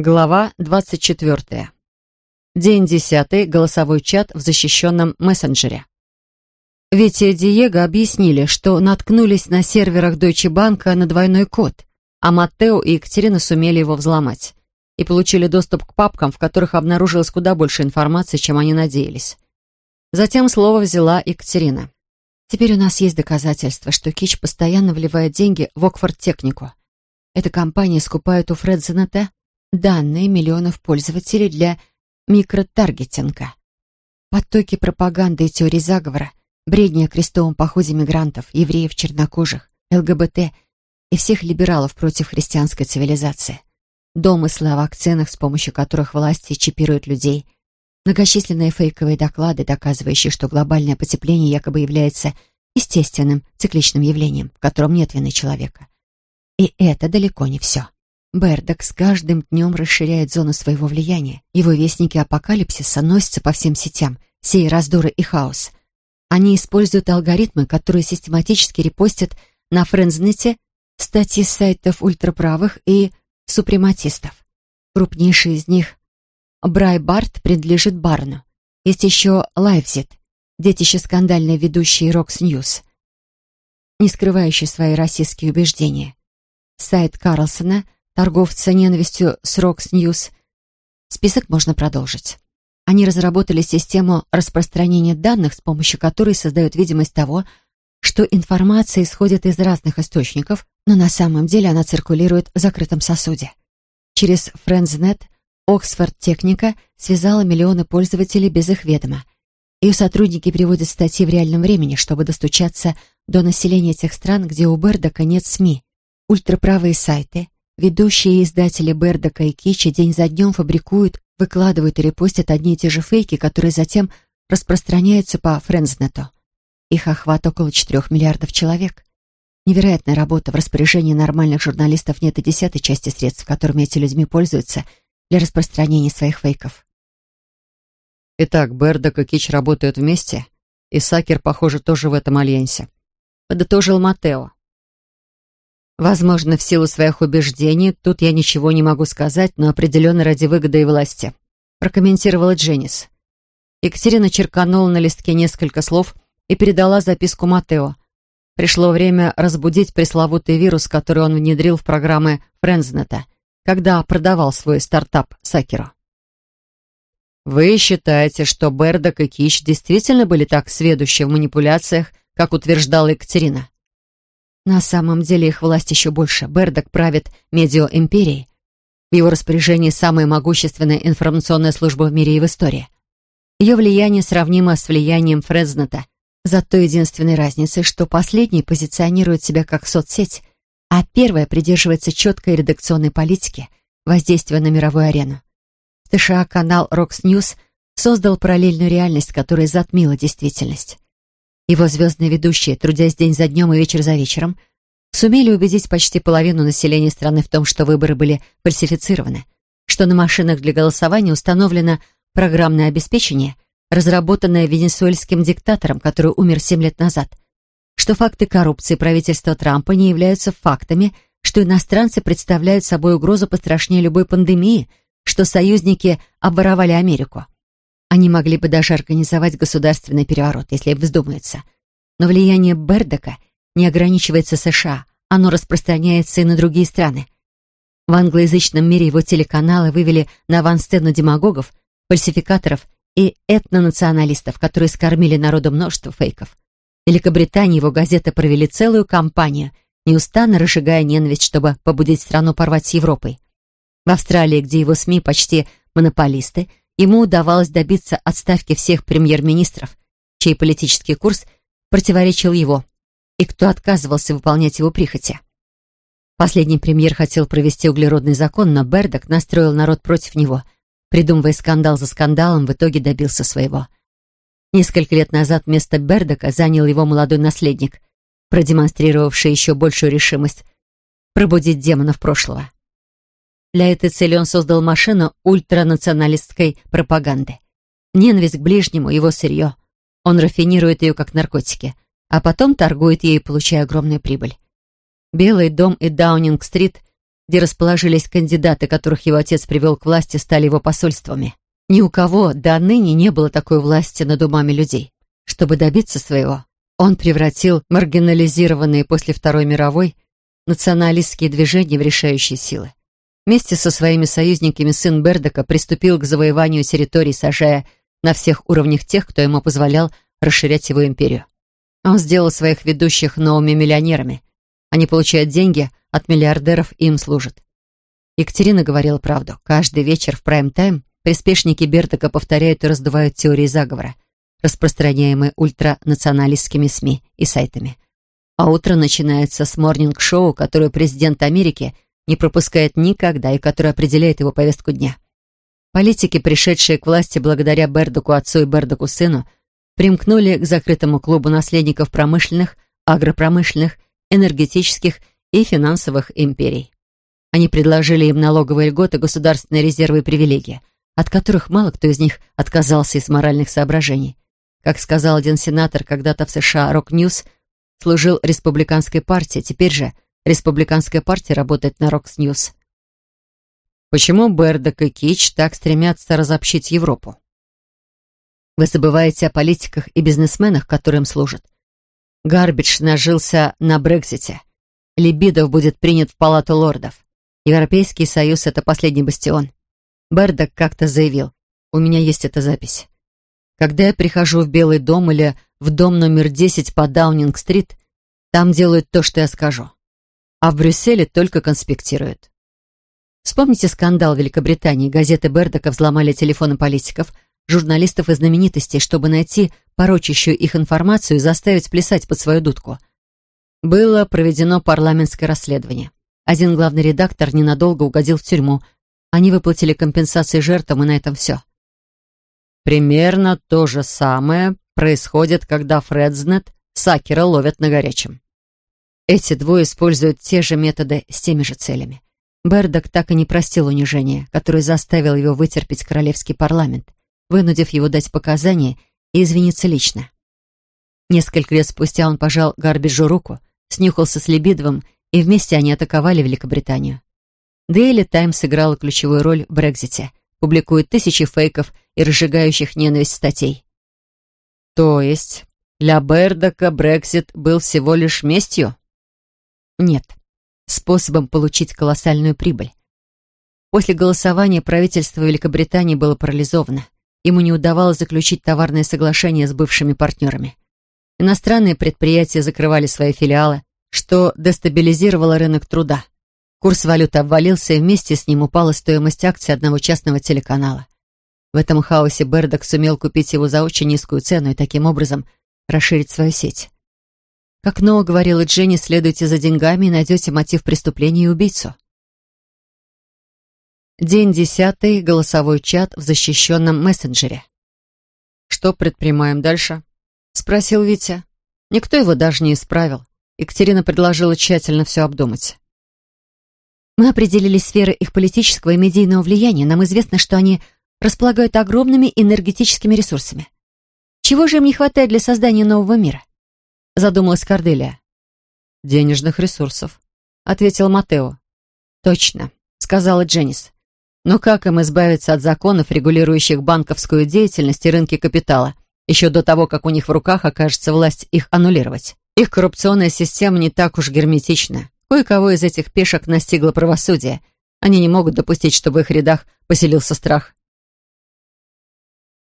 Глава 24. День 10. Голосовой чат в защищенном мессенджере. Витя и Диего объяснили, что наткнулись на серверах Deutsche Bank на двойной код, а Маттео и Екатерина сумели его взломать и получили доступ к папкам, в которых обнаружилось куда больше информации, чем они надеялись. Затем слово взяла Екатерина. «Теперь у нас есть доказательства, что Кич постоянно вливает деньги в Окфорд-технику. Эта компания скупает у Фредзена данные миллионов пользователей для микротаргетинга. Потоки пропаганды и теорий заговора, бредни о крестовом походе мигрантов, евреев, чернокожих, ЛГБТ и всех либералов против христианской цивилизации. Домыслы о вакцинах, с помощью которых власти чипируют людей. Многочисленные фейковые доклады, доказывающие, что глобальное потепление якобы является естественным, цикличным явлением, в котором нет вины человека. И это далеко не все. Бердок с каждым днем расширяет зону своего влияния. Его вестники апокалипсиса носятся по всем сетям, сея раздоры и хаос. Они используют алгоритмы, которые систематически репостят на Френдзнете статьи сайтов ультраправых и супрематистов. Крупнейший из них, Брайбарт, принадлежит Барну. Есть еще LifeZette, детище скандальной ведущей Fox News, не скрывающий свои расистские убеждения. Сайт Карлсона — торговца ненавистью с Fox News. Список можно продолжить. Они разработали систему распространения данных, с помощью которой создают видимость того, что информация исходит из разных источников, но на самом деле она циркулирует в закрытом сосуде. Через Friendsnet Оксфорд Техника связала миллионы пользователей без их ведома. Ее сотрудники переводят статьи в реальном времени, чтобы достучаться до населения тех стран, где у Бердока нет СМИ. Ультраправые сайты, Ведущие издатели Бердока и Кичи день за днем фабрикуют, выкладывают и репостят одни и те же фейки, которые затем распространяются по Френзнету. Их охват около 4 миллиардов человек. Невероятная работа. В распоряжении нормальных журналистов нет и десятой части средств, которыми эти людьми пользуются для распространения своих фейков. Итак, Бердок и Кич работают вместе, и Сакер, похоже, тоже в этом альянсе. Подытожил Матео. Возможно, в силу своих убеждений, тут я ничего не могу сказать, но определенно ради выгоды и власти. Прокомментировала Дженнис. Екатерина черканула на листке несколько слов и передала записку Матео. Пришло время разбудить пресловутый вирус, который он внедрил в программы Френзнета, когда продавал свой стартап Сакеру. «Вы считаете, что Бердок и Кич действительно были так сведущи в манипуляциях, как утверждала Екатерина?» На самом деле их власть еще больше. Бердок правит медиа-империей. В его распоряжении самая могущественная информационная служба в мире и в истории. Ее влияние сравнимо с влиянием Фрезнета, за той единственной разницей, что последний позиционирует себя как соцсеть, а первая придерживается четкой редакционной политики, воздействия на мировую арену. В США канал Rox News создал параллельную реальность, которая затмила действительность. Его звездные ведущие, трудясь день за днем и вечер за вечером, сумели убедить почти половину населения страны в том, что выборы были фальсифицированы, что на машинах для голосования установлено программное обеспечение, разработанное венесуэльским диктатором, который умер семь лет назад, что факты коррупции правительства Трампа не являются фактами, что иностранцы представляют собой угрозу пострашнее любой пандемии, что союзники обворовали Америку. Они могли бы даже организовать государственный переворот, если вздумается. Но влияние Бердока не ограничивается США, оно распространяется и на другие страны. В англоязычном мире его телеканалы вывели на авансцену демагогов, фальсификаторов и этнонационалистов, которые скормили народу множество фейков. В Великобритании его газеты провели целую кампанию, неустанно разжигая ненависть, чтобы побудить страну порвать с Европой. В Австралии, где его СМИ почти монополисты, ему удавалось добиться отставки всех премьер-министров, чей политический курс противоречил его, и кто отказывался выполнять его прихоти. Последний премьер хотел провести углеродный закон, но Бердок настроил народ против него, придумывая скандал за скандалом, в итоге добился своего. Несколько лет назад место Бердока занял его молодой наследник, продемонстрировавший еще большую решимость пробудить демонов прошлого. Для этой цели он создал машину ультранационалистской пропаганды. Ненависть к ближнему — его сырье. Он рафинирует ее как наркотики, а потом торгует ею, получая огромную прибыль. Белый дом и Даунинг-стрит где расположились кандидаты, которых его отец привел к власти, стали его посольствами. Ни у кого до ныне не было такой власти над умами людей. Чтобы добиться своего, он превратил маргинализированные после Второй мировой националистские движения в решающие силы. Вместе со своими союзниками сын Бердока приступил к завоеванию территорий, сажая на всех уровнях тех, кто ему позволял расширять его империю. Он сделал своих ведущих новыми миллионерами. Они получают деньги от миллиардеров и им служат. Екатерина говорила правду. Каждый вечер в прайм-тайм приспешники Бердока повторяют и раздувают теории заговора, распространяемые ультранационалистскими СМИ и сайтами. А утро начинается с морнинг-шоу, которое президент Америки – не пропускает никогда и который определяет его повестку дня. Политики, пришедшие к власти благодаря Бердоку отцу и Бердоку сыну, примкнули к закрытому клубу наследников промышленных, агропромышленных, энергетических и финансовых империй. Они предложили им налоговые льготы, государственные резервы и привилегии, от которых мало кто из них отказался из моральных соображений. Как сказал один сенатор когда-то в США, Rox News служил республиканской партии, теперь же – Республиканская партия работает на Rox News. Почему Бердок и Кич так стремятся разобщить Европу? Вы забываете о политиках и бизнесменах, которым служат. Гарбидж нажился на Брекзите. Либидов будет принят в Палату лордов. Европейский союз — это последний бастион. Бердок как-то заявил. У меня есть эта запись. Когда я прихожу в Белый дом или в дом номер 10 по Даунинг-стрит, там делают то, что я скажу а в Брюсселе только конспектируют. Вспомните скандал в Великобритании. Газеты Бердока взломали телефоны политиков, журналистов и знаменитостей, чтобы найти порочащую их информацию и заставить плясать под свою дудку. Было проведено парламентское расследование. Один главный редактор ненадолго угодил в тюрьму. Они выплатили компенсации жертвам, и на этом все. Примерно то же самое происходит, когда Фредзнет Сакера ловят на горячем. Эти двое используют те же методы с теми же целями. Бердок так и не простил унижения, которое заставил его вытерпеть королевский парламент, вынудив его дать показания и извиниться лично. Несколько лет спустя он пожал Гарбиджу руку, снюхался с Лебидовым, и вместе они атаковали Великобританию. Дейли Таймс сыграла ключевую роль в Брекзите, публикует тысячи фейков и разжигающих ненависть статей. То есть для Бердока Брексит был всего лишь местью? Нет. Способом получить колоссальную прибыль. После голосования правительство Великобритании было парализовано. Ему не удавалось заключить товарное соглашение с бывшими партнерами. Иностранные предприятия закрывали свои филиалы, что дестабилизировало рынок труда. Курс валюты обвалился, и вместе с ним упала стоимость акций одного частного телеканала. В этом хаосе Бердок сумел купить его за очень низкую цену и таким образом расширить свою сеть. Как Ноа говорила Дженни, следуйте за деньгами и найдете мотив преступления и убийцу. День десятый. Голосовой чат в защищенном мессенджере. «Что предпринимаем дальше?» — спросил Витя. Никто его даже не исправил. Екатерина предложила тщательно все обдумать. Мы определили сферы их политического и медийного влияния. Нам известно, что они располагают огромными энергетическими ресурсами. Чего же им не хватает для создания нового мира? Задумалась Корделия. «Денежных ресурсов», — ответил Матео. «Точно», — сказала Дженнис. «Но как им избавиться от законов, регулирующих банковскую деятельность и рынки капитала, еще до того, как у них в руках окажется власть их аннулировать? Их коррупционная система не так уж герметична. Кое-кого из этих пешек настигло правосудие. Они не могут допустить, чтобы в их рядах поселился страх».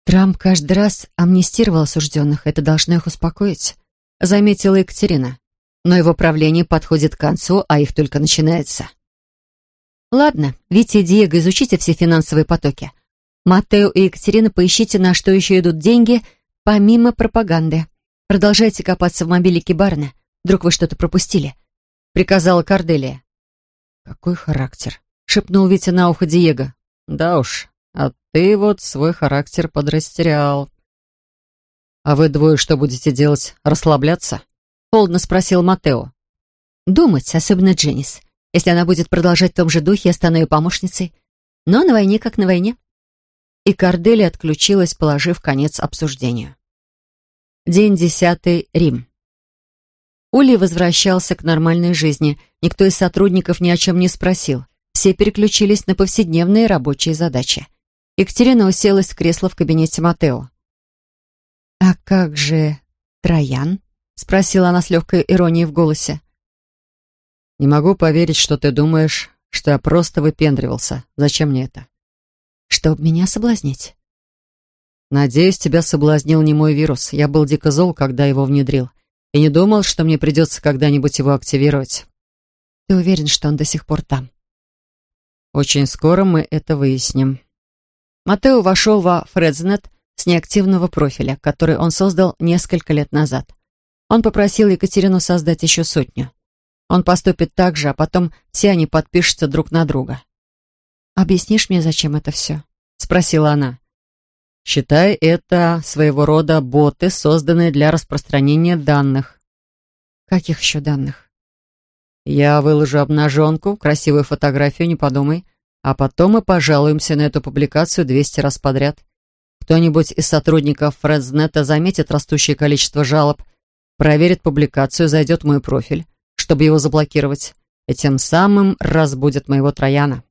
Трамп каждый раз амнистировал осужденных. Это должно их успокоить заметила Екатерина. Но его правление подходит к концу, а их только начинается. Ладно, Витя и Диего, изучите все финансовые потоки. Маттео и Екатерина, поищите, на что еще идут деньги, помимо пропаганды. Продолжайте копаться в мобилике Барна. Вдруг вы что-то пропустили. Приказала Корделия. «Какой характер?» — шепнул Витя на ухо Диего. «Да уж, а ты вот свой характер подрастерял», «А вы двое что будете делать? Расслабляться?» — холодно спросил Матео. «Думать, особенно Дженнис. Если она будет продолжать в том же духе, я стану ее помощницей. Но на войне как на войне». И Кордели отключилась, положив конец обсуждению. День десятый. Рим. Ули возвращался к нормальной жизни. Никто из сотрудников ни о чем не спросил. все переключились на повседневные рабочие задачи. Екатерина уселась в кресло в кабинете Матео. «А как же Троян?» — спросила она с легкой иронией в голосе. «Не могу поверить, что ты думаешь, что я просто выпендривался. Зачем мне это?» «Чтоб меня соблазнить». «Надеюсь, тебя соблазнил не мой вирус. Я был дико зол, когда его внедрил, и не думал, что мне придется когда-нибудь его активировать». «Ты уверен, что он до сих пор там?» «Очень скоро мы это выясним». Матео вошел во Фредзнет с неактивного профиля, который он создал несколько лет назад. Он попросил Екатерину создать еще сотню. Он поступит так же, а потом все они подпишутся друг на друга. «Объяснишь мне, зачем это все?» — спросила она. «Считай, это своего рода боты, созданные для распространения данных». «Каких еще данных?» «Я выложу обнаженку, красивую фотографию, не подумай. А потом мы пожалуемся на эту публикацию 200 раз подряд. Кто-нибудь из сотрудников Фредзнета заметит растущее количество жалоб, проверит публикацию, зайдет в мой профиль, чтобы его заблокировать, и тем самым разбудит моего Трояна.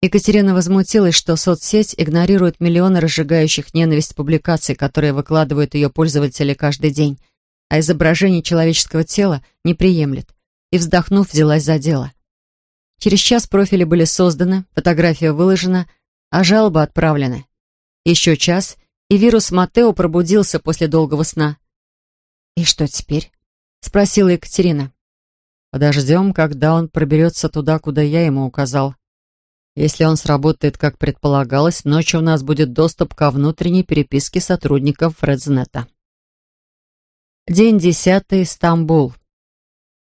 Екатерина возмутилась, что соцсеть игнорирует миллионы разжигающих ненависть публикаций, которые выкладывают ее пользователи каждый день, а изображение человеческого тела не приемлет, и, вздохнув, взялась за дело. Через час профили были созданы, фотография выложена, а жалобы отправлены. Еще час, и вирус Матео пробудился после долгого сна. «И что теперь?» — спросила Екатерина. «Подождем, когда он проберется туда, куда я ему указал. Если он сработает, как предполагалось, ночью у нас будет доступ ко внутренней переписке сотрудников Фредзнета». День десятый, Стамбул.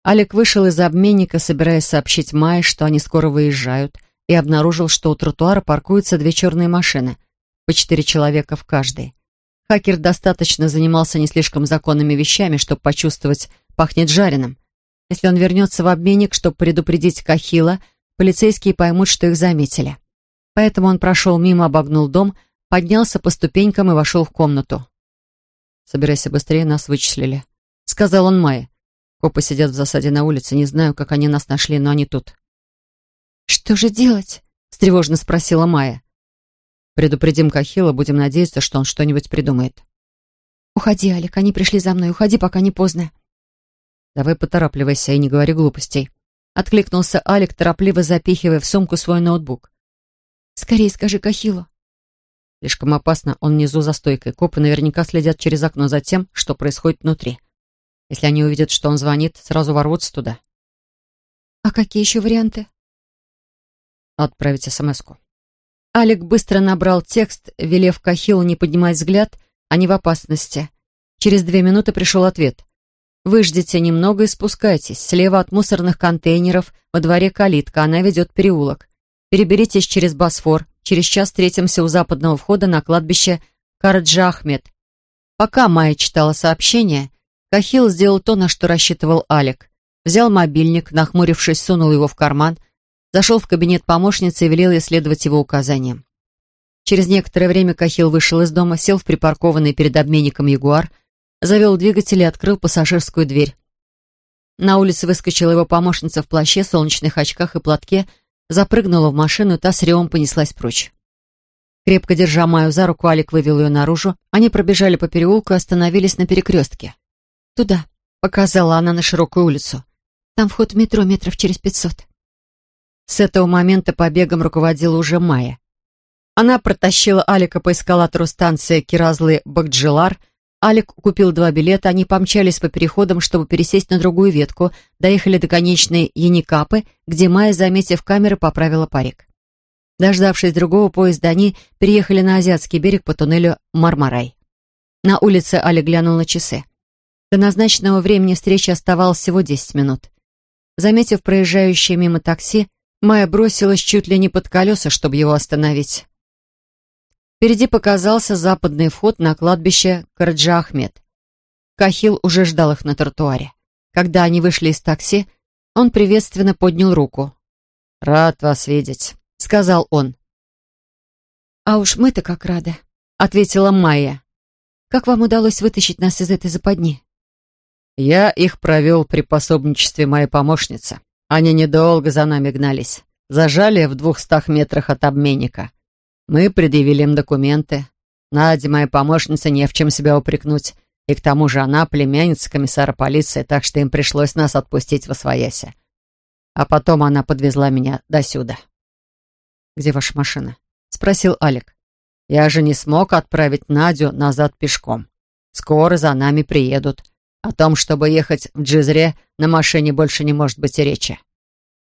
Алик вышел из обменника, собираясь сообщить Майе, что они скоро выезжают, и обнаружил, что у тротуара паркуются две черные машины, по четыре человека в каждой. Хакер достаточно занимался не слишком законными вещами, чтобы почувствовать, пахнет жареным. Если он вернется в обменник, чтобы предупредить Кахила, полицейские поймут, что их заметили. Поэтому он прошел мимо, обогнул дом, поднялся по ступенькам и вошел в комнату. «Собирайся быстрее, нас вычислили», — сказал он Майе. Копы сидят в засаде на улице. Не знаю, как они нас нашли, но они тут. «Что же делать?» — встревожно спросила Майя. «Предупредим Кахила, будем надеяться, что он что-нибудь придумает». «Уходи, Алик, они пришли за мной. Уходи, пока не поздно». «Давай поторапливайся и не говори глупостей», — откликнулся Алик, торопливо запихивая в сумку свой ноутбук. «Скорее скажи Кахилу». Слишком опасно, он внизу за стойкой. Копы наверняка следят через окно за тем, что происходит внутри. Если они увидят, что он звонит, сразу ворвутся туда. А какие еще варианты? Отправить смс-ку. Алик быстро набрал текст, велев Кахилу не поднимать взгляд, а не в опасности. Через две минуты пришел ответ. «Выждите немного и спускайтесь. Слева от мусорных контейнеров во дворе калитка, она ведет переулок. Переберитесь через Босфор. Через час встретимся у западного входа на кладбище Караджа Ахмед». Пока Майя читала сообщение, Кахил сделал то, на что рассчитывал Алик. Взял мобильник, нахмурившись, сунул его в карман, зашел в кабинет помощницы и велел ей следовать его указаниям. Через некоторое время Кахил вышел из дома, сел в припаркованный перед обменником Ягуар, завел двигатель и открыл пассажирскую дверь. На улице выскочила его помощница в плаще, солнечных очках и платке, запрыгнула в машину, та с ревом понеслась прочь. Крепко держа Маю за руку, Алик вывел ее наружу. Они пробежали по переулку и остановились на перекрестке. «Туда», — показала она на широкую улицу. «Там вход в метро метров через пятьсот». С этого момента побегом руководила уже Майя. Она протащила Алика по эскалатору станции Киразлы-Бакджилар. Алик купил два билета, они помчались по переходам, чтобы пересесть на другую ветку, доехали до конечной Яникапы, где Майя, заметив камеры, поправила парик. Дождавшись другого поезда, они переехали на азиатский берег по туннелю Мармарай. На улице Алик глянул на часы. До назначенного времени встречи оставалось всего 10 минут. Заметив проезжающее мимо такси, Майя бросилась чуть ли не под колеса, чтобы его остановить. Впереди показался западный вход на кладбище Караджа-Ахмед. Кахил уже ждал их на тротуаре. Когда они вышли из такси, он приветственно поднял руку. «Рад вас видеть», — сказал он. «А уж мы-то как рады», — ответила Майя. «Как вам удалось вытащить нас из этой западни?» Я их провел при пособничестве моей помощницы. Они недолго за нами гнались. зажали в двухстах метрах от обменника. Мы предъявили им документы. Надя, моя помощница, не в чем себя упрекнуть. И к тому же она племянница комиссара полиции, так что им пришлось нас отпустить в Освояси. А потом она подвезла меня до сюда. «Где ваша машина?» — спросил Алик. «Я же не смог отправить Надю назад пешком. Скоро за нами приедут. О том, чтобы ехать в Джизре, на машине больше не может быть и речи.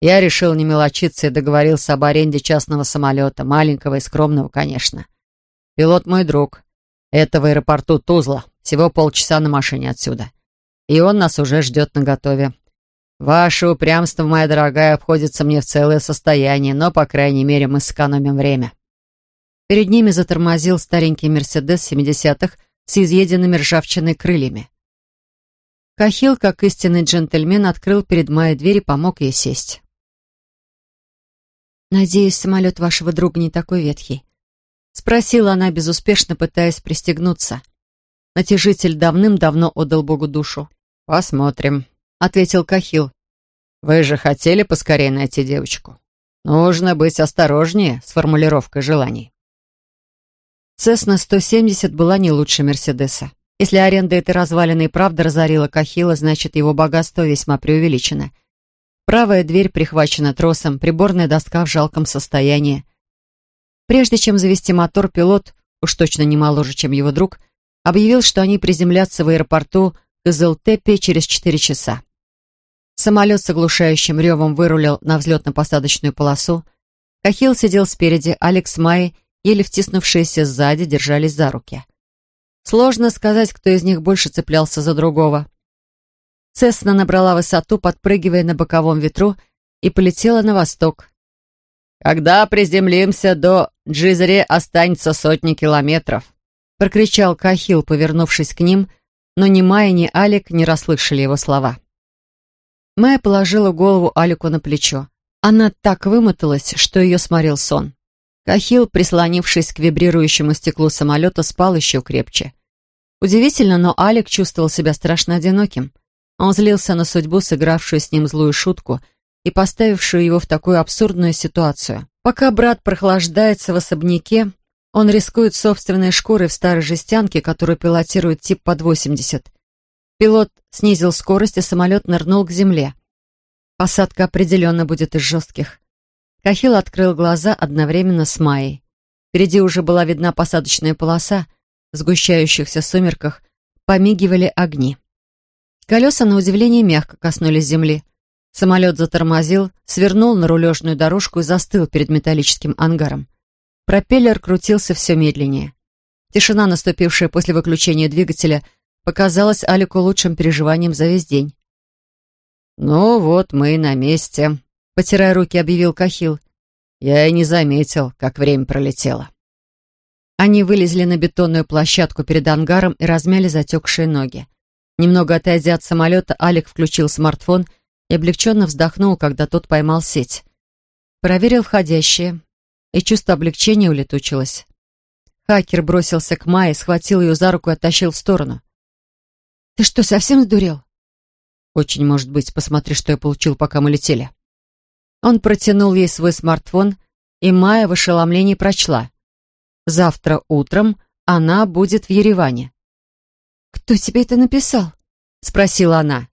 Я решил не мелочиться и договорился об аренде частного самолета, маленького и скромного, конечно. Пилот мой друг. Это в аэропорту Тузла, всего полчаса на машине отсюда. И он нас уже ждет наготове. Ваше упрямство, моя дорогая, обходится мне в целое состояние, но, по крайней мере, мы сэкономим время. Перед ними затормозил старенький «Мерседес» 70-х с изъеденными ржавчиной крыльями. Кахил, как истинный джентльмен, открыл перед Майей дверь и помог ей сесть. «Надеюсь, самолет вашего друга не такой ветхий?» Спросила она, безуспешно пытаясь пристегнуться. Натяжитель давным-давно отдал Богу душу. «Посмотрим», — ответил Кахил. «Вы же хотели поскорее найти девочку. Нужно быть осторожнее с формулировкой желаний». Цесна-170 была не лучше Мерседеса. Если аренда этой развалины и правда разорила Кахила, значит, его богатство весьма преувеличено. Правая дверь прихвачена тросом, приборная доска в жалком состоянии. Прежде чем завести мотор, пилот, уж точно не моложе, чем его друг, объявил, что они приземлятся в аэропорту Кызылтепе через 4 часа. Самолет с оглушающим ревом вырулил на взлетно-посадочную полосу. Кахил сидел спереди, Алекс Май, еле втиснувшиеся сзади, держались за руки. Сложно сказать, кто из них больше цеплялся за другого. Цесна набрала высоту, подпрыгивая на боковом ветру, и полетела на восток. «Когда приземлимся до Джизре, останется сотни километров», прокричал Кахил, повернувшись к ним, но ни Майя, ни Алик не расслышали его слова. Майя положила голову Алику на плечо. Она так вымоталась, что ее сморил сон. Кахил, прислонившись к вибрирующему стеклу самолета, спал еще крепче. Удивительно, но Алик чувствовал себя страшно одиноким. Он злился на судьбу, сыгравшую с ним злую шутку и поставившую его в такую абсурдную ситуацию. Пока брат прохлаждается в особняке, он рискует собственной шкурой в старой жестянке, которую пилотирует тип под 80. Пилот снизил скорость, и самолет нырнул к земле. Посадка определенно будет из жестких. Кахил открыл глаза одновременно с Майей. Впереди уже была видна посадочная полоса — в сгущающихся сумерках помигивали огни. Колеса, на удивление, мягко коснулись земли. Самолет затормозил, свернул на рулежную дорожку и застыл перед металлическим ангаром. Пропеллер крутился все медленнее. Тишина, наступившая после выключения двигателя, показалась Алику лучшим переживанием за весь день. «Ну вот мы и на месте», — потирая руки, объявил Кахил. «Я и не заметил, как время пролетело». Они вылезли на бетонную площадку перед ангаром и размяли затекшие ноги. Немного отойдя от самолета, Алик включил смартфон и облегченно вздохнул, когда тот поймал сеть. Проверил входящие, и чувство облегчения улетучилось. Хакер бросился к Майе, схватил ее за руку и оттащил в сторону. «Ты что, совсем сдурел?» «Очень может быть. Посмотри, что я получил, пока мы летели». Он протянул ей свой смартфон, и Майя в ошеломлении прочла. Завтра утром она будет в Ереване. «Кто тебе это написал?» — спросила она.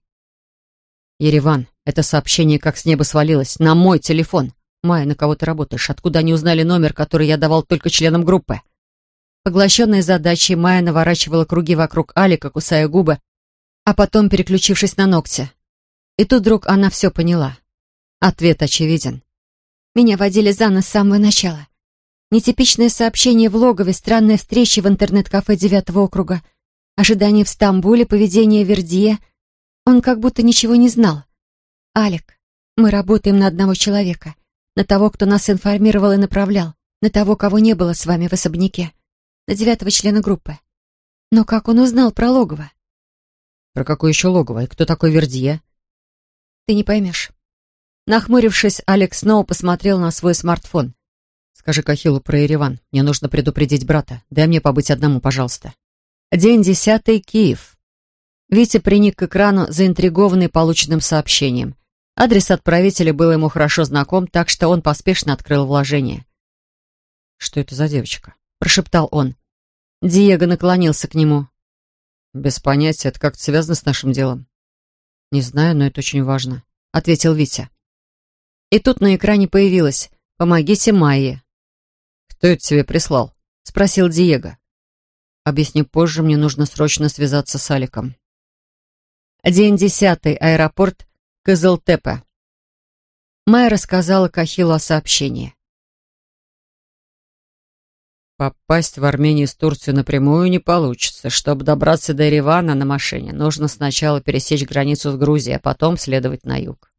«Ереван, это сообщение как с неба свалилось. На мой телефон. Майя, на кого ты работаешь? Откуда они узнали номер, который я давал только членам группы?» Поглощенная задачей, Майя наворачивала круги вокруг Алика, кусая губы, а потом переключившись на ногти. И тут вдруг она все поняла. Ответ очевиден. «Меня водили за нос с самого начала. Нетипичное сообщение в логове, странная встреча в интернет-кафе девятого округа, ожидание в Стамбуле, поведение Вердье. Он как будто ничего не знал. «Алик, мы работаем на одного человека, на того, кто нас информировал и направлял, на того, кого не было с вами в особняке, на девятого члена группы. Но как он узнал про логово?» «Про какое еще логово? И кто такой Вердье?» «Ты не поймешь». Нахмурившись, Алекс снова посмотрел на свой смартфон. Скажи Кахилу про Ереван. Мне нужно предупредить брата. Дай мне побыть одному, пожалуйста. День десятый, Киев. Витя приник к экрану, заинтригованный полученным сообщением. Адрес отправителя был ему хорошо знаком, так что он поспешно открыл вложение. «Что это за девочка?» — прошептал он. Диего наклонился к нему. «Без понятия, это как-то связано с нашим делом». «Не знаю, но это очень важно», — ответил Витя. И тут на экране появилось «Помогите Майе». «Кто это тебе прислал?» — спросил Диего. «Объясни позже, мне нужно срочно связаться с Аликом». День десятый. Аэропорт Кызылтепе. Майя рассказала Кахилу о сообщении. Попасть в Армению с Турцию напрямую не получится. Чтобы добраться до Еревана на машине, нужно сначала пересечь границу с Грузией, а потом следовать на юг.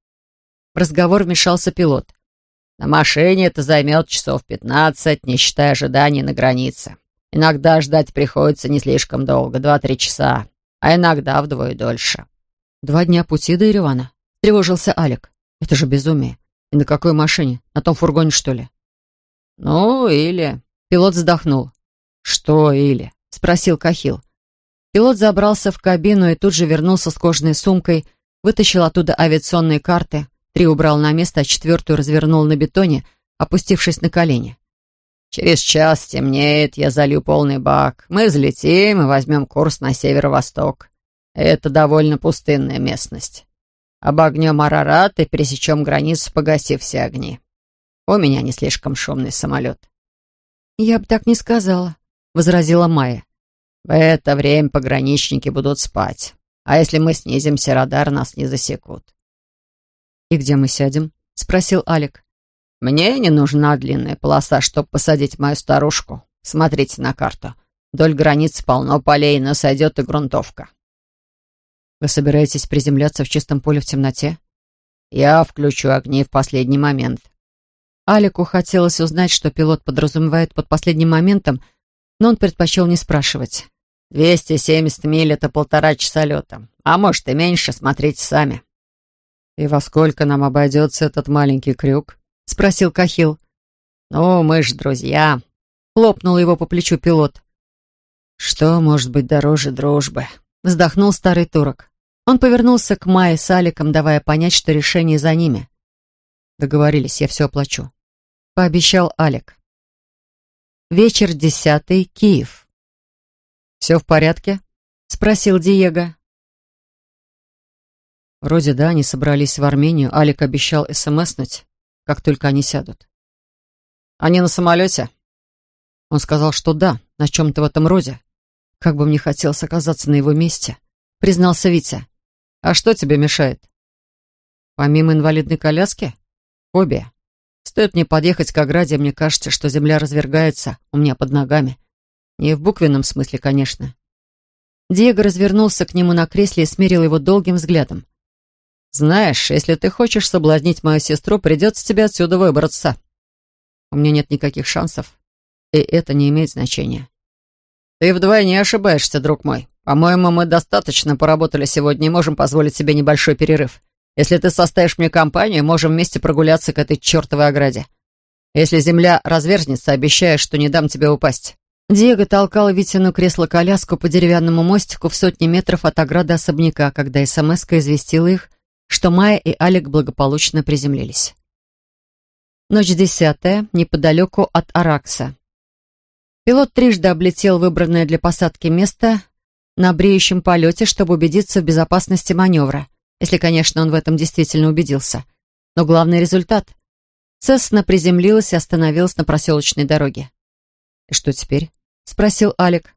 В разговор вмешался пилот. На машине это займет часов пятнадцать, не считая ожиданий на границе. Иногда ждать приходится не слишком долго, два-три часа, а иногда вдвое дольше. Два дня пути до Еревана. Тревожился Алик. Это же безумие. И на какой машине? На том фургоне, что ли? Ну, или... Пилот вздохнул. Что или? Спросил Кахил. Пилот забрался в кабину и тут же вернулся с кожаной сумкой, вытащил оттуда авиационные карты, три убрал на место, а четвертую развернул на бетоне, опустившись на колени. «Через час темнеет, я залью полный бак. Мы взлетим и возьмем курс на северо-восток. Это довольно пустынная местность. Обогнем Арарат и пересечем границу, погасив все огни. У меня не слишком шумный самолет. «Я бы так не сказала», — возразила Майя. «В это время пограничники будут спать. А если мы снизимся, радар нас не засекут». «И где мы сядем?» — спросил Алик. «Мне не нужна длинная полоса, чтобы посадить мою старушку. Смотрите на карту. Вдоль границы полно полей, но сойдет и грунтовка. Вы собираетесь приземляться в чистом поле в темноте? Я включу огни в последний момент. Алику хотелось узнать, что пилот подразумевает под последним моментом, но он предпочел не спрашивать. «270 миль — это полтора часа лета. А может и меньше, смотрите сами». «И во сколько нам обойдется этот маленький крюк?» — спросил Кахил. «Ну, мы ж друзья», — хлопнул его по плечу пилот. «Что может быть дороже дружбы?» Вздохнул старый турок. Он повернулся к Майе с Аликом, давая понять, что решение за ними. «Договорились, я все оплачу», — пообещал Алик. Вечер десятый, Киев. «Все в порядке?» — спросил Диего. Вроде да, они собрались в Армению. Алик обещал СМСнуть, как только они сядут. «Они на самолете?» Он сказал, что да, на чем-то в этом роде. Как бы мне хотелось оказаться на его месте, признался Витя. А что тебе мешает? Помимо инвалидной коляски? Фобия. Стоит мне подъехать к ограде, мне кажется, что земля развергается у меня под ногами. Не в буквенном смысле, конечно. Диего развернулся к нему на кресле и смерил его долгим взглядом. «Знаешь, если ты хочешь соблазнить мою сестру, придется тебе отсюда выбраться. У меня нет никаких шансов, и это не имеет значения. «Ты вдвойне ошибаешься, друг мой. По-моему, мы достаточно поработали сегодня и можем позволить себе небольшой перерыв. Если ты составишь мне компанию, можем вместе прогуляться к этой чертовой ограде. Если земля разверзнется, обещаю, что не дам тебе упасть». Диего толкал Витину кресло-коляску по деревянному мостику в сотни метров от ограды особняка, когда смс известила их, что Майя и Алик благополучно приземлились. Ночь десятая, неподалеку от Аракса. Пилот трижды облетел выбранное для посадки место на бреющем полете, чтобы убедиться в безопасности маневра, если, конечно, он в этом действительно убедился. Но главный результат. Цесна приземлилась и остановилась на проселочной дороге. «И что теперь?» — спросил Алик.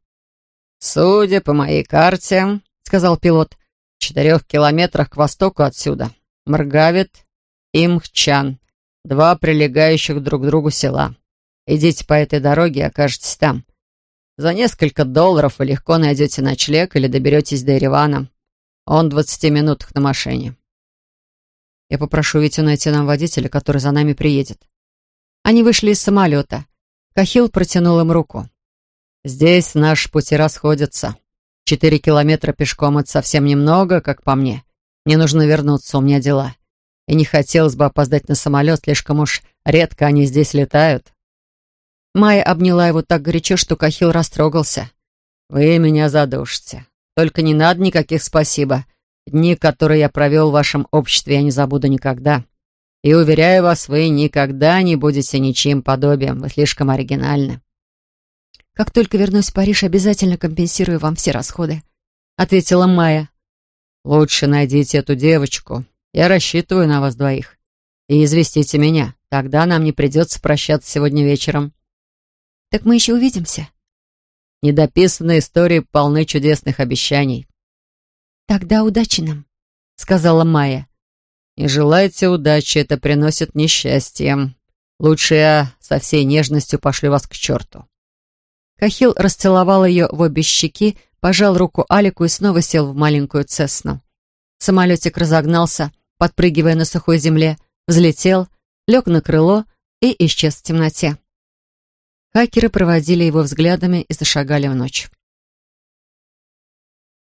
«Судя по моей карте, — сказал пилот, — четырех километрах к востоку отсюда. Мргавит и Мхчан, два прилегающих друг к другу села. Идите по этой дороге и окажетесь там. За несколько долларов вы легко найдете ночлег или доберетесь до Еревана. Он в двадцати минутах на машине. Я попрошу Витю найти нам водителя, который за нами приедет. Они вышли из самолета. Кахил протянул им руку. «Здесь наши пути расходятся. Четыре километра пешком — это совсем немного, как по мне. Мне нужно вернуться, у меня дела. И не хотелось бы опоздать на самолет, слишком уж редко они здесь летают». Майя обняла его так горячо, что Кахил растрогался. «Вы меня задушите. Только не надо никаких спасибо. Дни, которые я провел в вашем обществе, я не забуду никогда. И, уверяю вас, вы никогда не будете ничьим подобием. Вы слишком оригинальны». «Как только вернусь в Париж, обязательно компенсирую вам все расходы», — ответила Майя. «Лучше найдите эту девочку. Я рассчитываю на вас двоих. И известите меня. Тогда нам не придется прощаться сегодня вечером». «Так мы еще увидимся?» Недописанные истории полны чудесных обещаний. «Тогда удачи нам», — сказала Майя. «Не желайте удачи, это приносит несчастье. Лучше я со всей нежностью пошлю вас к черту». Кахил расцеловал ее в обе щеки, пожал руку Алику и снова сел в маленькую Цесну. Самолетик разогнался, подпрыгивая на сухой земле, взлетел, лег на крыло и исчез в темноте. Хакеры проводили его взглядами и зашагали в ночь.